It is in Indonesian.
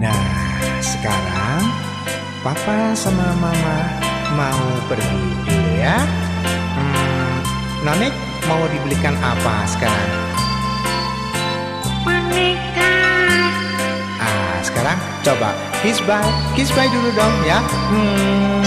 nah sekarang Papa sama Mama mau pergi dulu ya. Hmm, Nonek mau dibelikan apa sekarang? Boneka. Ah, sekarang coba kiss bye, kiss bye dulu dong ya. Hmm.